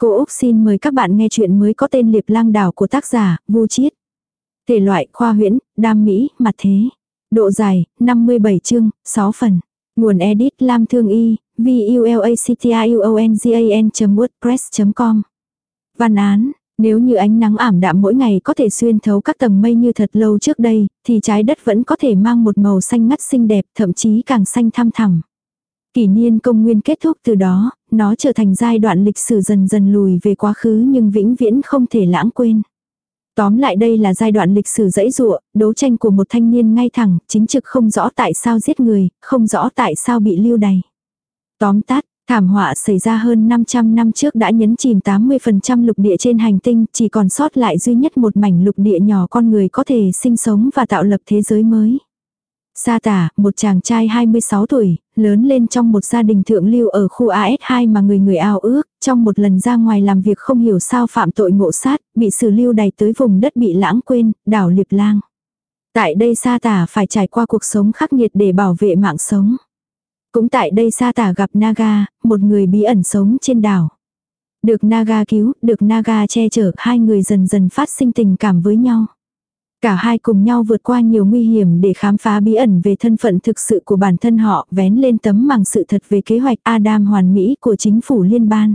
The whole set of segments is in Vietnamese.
Cô Úc xin mời các bạn nghe chuyện mới có tên Liệp lang đảo của tác giả Vu Chiết. Thể loại khoa huyễn, đam mỹ, mặt thế. Độ dài, 57 chương, 6 phần. Nguồn edit Lam Thương Y, vulactiuongan.wordpress.com Văn án, nếu như ánh nắng ảm đạm mỗi ngày có thể xuyên thấu các tầng mây như thật lâu trước đây, thì trái đất vẫn có thể mang một màu xanh ngắt xinh đẹp, thậm chí càng xanh thăm thẳm. Kỷ niên công nguyên kết thúc từ đó, nó trở thành giai đoạn lịch sử dần dần lùi về quá khứ nhưng vĩnh viễn không thể lãng quên. Tóm lại đây là giai đoạn lịch sử dãy dụa, đấu tranh của một thanh niên ngay thẳng, chính trực không rõ tại sao giết người, không rõ tại sao bị lưu đày. Tóm tắt, thảm họa xảy ra hơn 500 năm trước đã nhấn chìm 80% lục địa trên hành tinh, chỉ còn sót lại duy nhất một mảnh lục địa nhỏ con người có thể sinh sống và tạo lập thế giới mới. Sa tả, một chàng trai 26 tuổi, lớn lên trong một gia đình thượng lưu ở khu AS2 mà người người ao ước, trong một lần ra ngoài làm việc không hiểu sao phạm tội ngộ sát, bị xử lưu đày tới vùng đất bị lãng quên, đảo Liệp Lang. Tại đây sa tả phải trải qua cuộc sống khắc nghiệt để bảo vệ mạng sống. Cũng tại đây sa tả gặp Naga, một người bí ẩn sống trên đảo. Được Naga cứu, được Naga che chở, hai người dần dần phát sinh tình cảm với nhau. Cả hai cùng nhau vượt qua nhiều nguy hiểm để khám phá bí ẩn về thân phận thực sự của bản thân họ, vén lên tấm màng sự thật về kế hoạch Adam hoàn mỹ của chính phủ liên bang.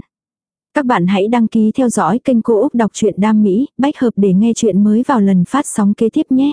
Các bạn hãy đăng ký theo dõi kênh Cô Úc Đọc truyện Đam Mỹ, bách hợp để nghe chuyện mới vào lần phát sóng kế tiếp nhé.